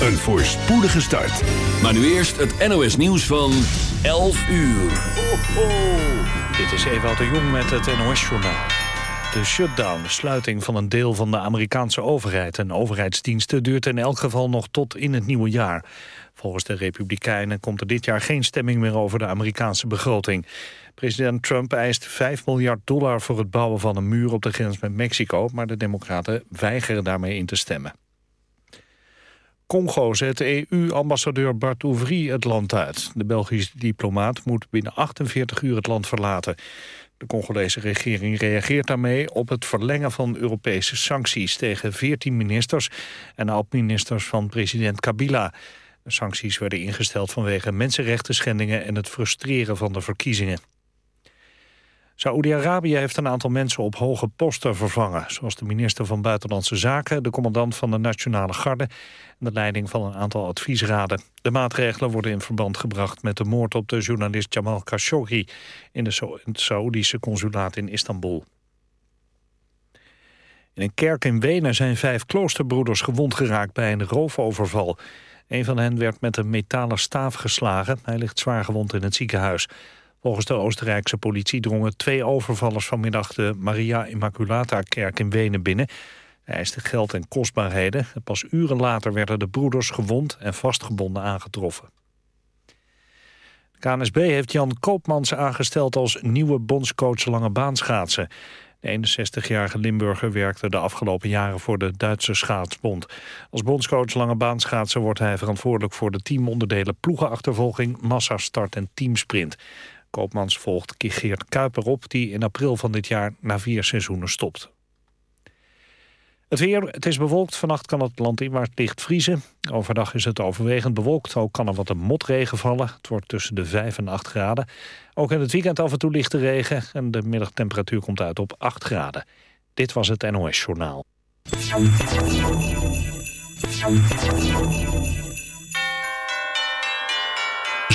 Een voorspoedige start. Maar nu eerst het NOS nieuws van 11 uur. Ho, ho. Dit is Ewout de Jong met het NOS-journaal. De shutdown, de sluiting van een deel van de Amerikaanse overheid en overheidsdiensten... duurt in elk geval nog tot in het nieuwe jaar. Volgens de Republikeinen komt er dit jaar geen stemming meer over de Amerikaanse begroting. President Trump eist 5 miljard dollar voor het bouwen van een muur op de grens met Mexico... maar de democraten weigeren daarmee in te stemmen. Congo zet EU-ambassadeur Bart Ouvry het land uit. De Belgische diplomaat moet binnen 48 uur het land verlaten. De Congolese regering reageert daarmee op het verlengen van Europese sancties tegen 14 ministers en oud-ministers van president Kabila. De sancties werden ingesteld vanwege mensenrechten schendingen en het frustreren van de verkiezingen. Saoedi-Arabië heeft een aantal mensen op hoge posten vervangen... zoals de minister van Buitenlandse Zaken, de commandant van de Nationale Garde... en de leiding van een aantal adviesraden. De maatregelen worden in verband gebracht met de moord op de journalist Jamal Khashoggi... in, de Saoedische consulaat in Istanbul. In een kerk in Wenen zijn vijf kloosterbroeders gewond geraakt bij een roofoverval. Een van hen werd met een metalen staaf geslagen. Hij ligt zwaar gewond in het ziekenhuis. Volgens de Oostenrijkse politie drongen twee overvallers vanmiddag de Maria Immaculata-kerk in Wenen binnen. Hij eiste geld en kostbaarheden. pas uren later werden de broeders gewond en vastgebonden aangetroffen. De KNSB heeft Jan Koopmans aangesteld als nieuwe bondscoach lange baanschaatsen. De 61-jarige Limburger werkte de afgelopen jaren voor de Duitse schaatsbond. Als bondscoach lange baanschaatsen wordt hij verantwoordelijk voor de teamonderdelen ploegenachtervolging, massastart en teamsprint. Koopmans volgt Geert Kuiper op, die in april van dit jaar na vier seizoenen stopt. Het weer, het is bewolkt. Vannacht kan het land inwaarts licht vriezen. Overdag is het overwegend bewolkt. Ook kan er wat een motregen vallen. Het wordt tussen de 5 en 8 graden. Ook in het weekend af en toe lichte regen. En de middagtemperatuur komt uit op 8 graden. Dit was het NOS Journaal.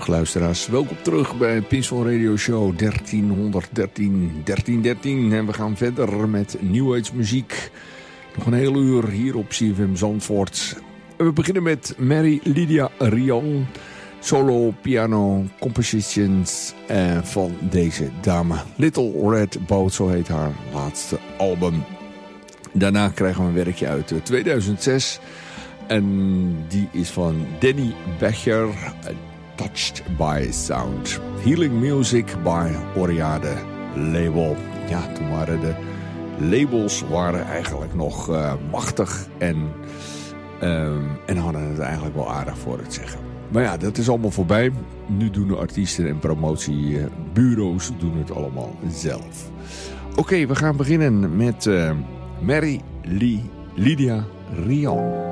Luisteraars. Welkom terug bij Peaceful Radio Show 1313, 1313. En we gaan verder met New Age muziek. Nog een heel uur hier op CFM Zandvoort. We beginnen met Mary Lydia Rion. Solo piano compositions eh, van deze dame. Little Red Boat, zo heet haar laatste album. Daarna krijgen we een werkje uit 2006. En die is van Danny Becher... Touched by Sound. Healing Music by Oriade Label. Ja, toen waren de labels waren eigenlijk nog uh, machtig en, um, en hadden het eigenlijk wel aardig voor het zeggen. Maar ja, dat is allemaal voorbij. Nu doen de artiesten en promotiebureaus doen het allemaal zelf. Oké, we gaan beginnen met uh, Mary Lee Lydia Rian.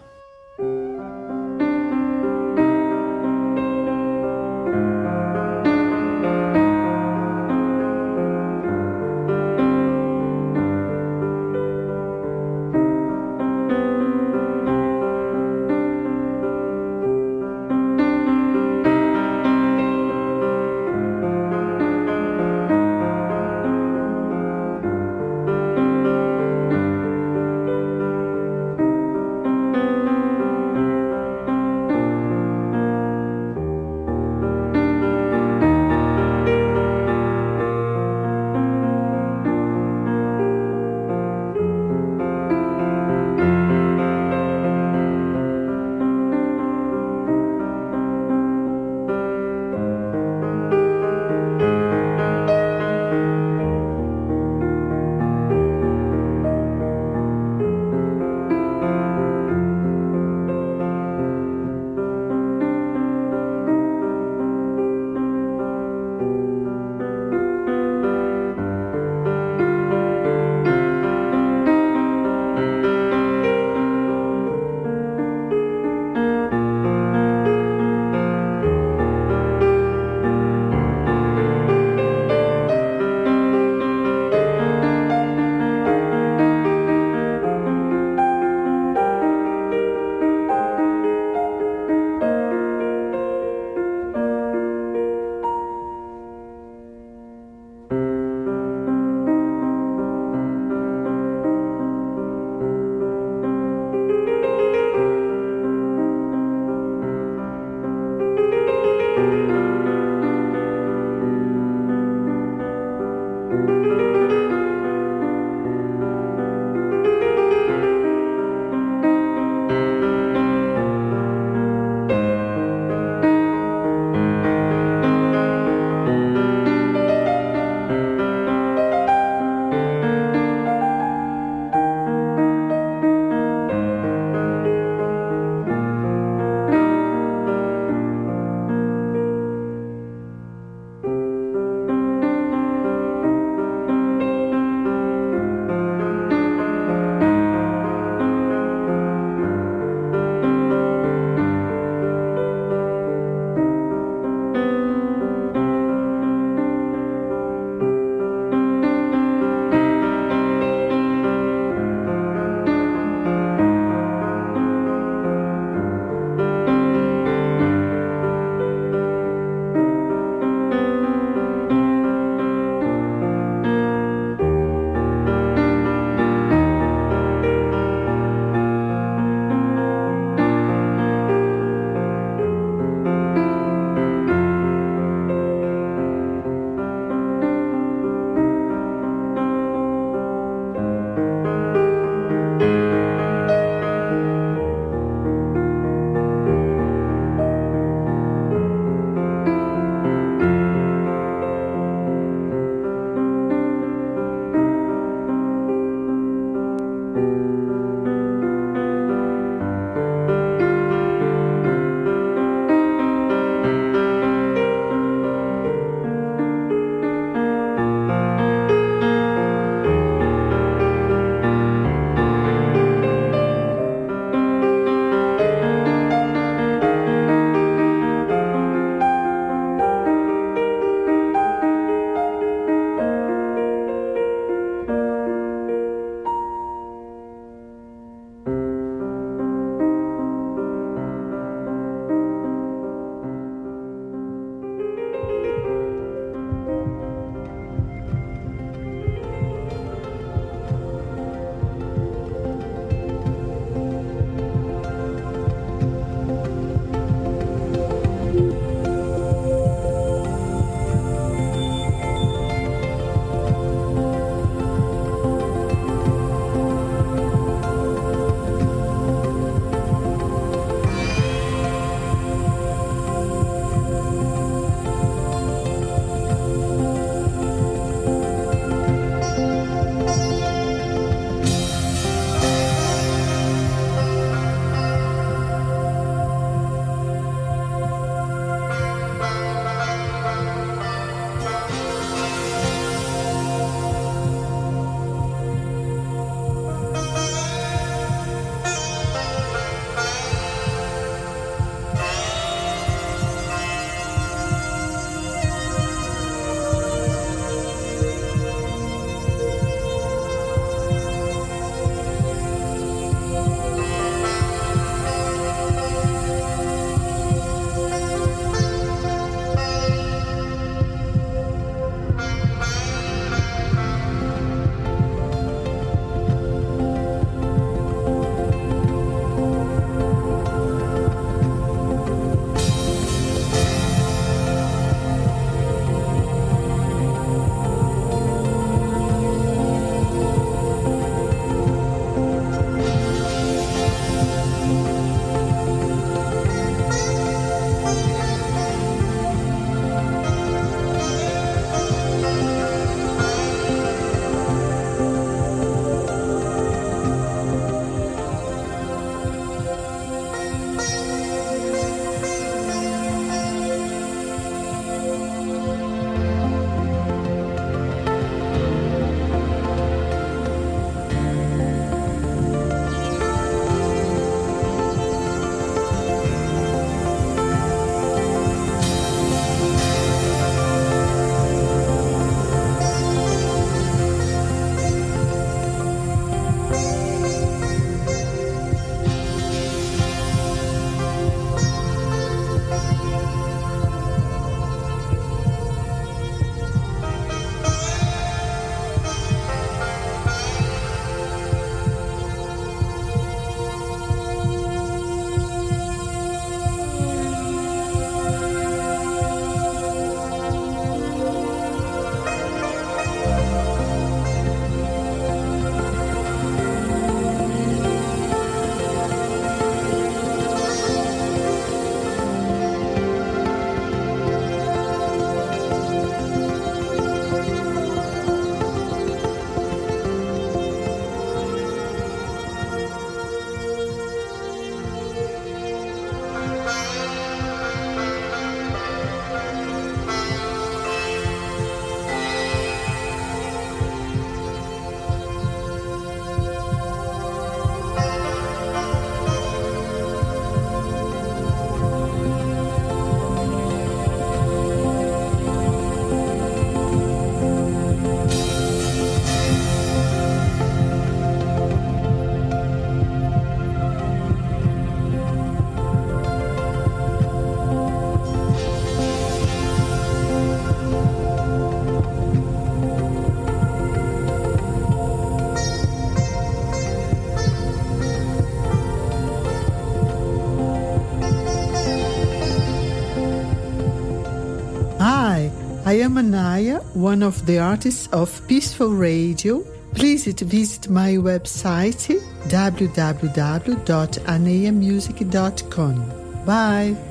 Am Anaya, one of the artists of Peaceful Radio. Please visit my website www.anayamusic.com. Bye.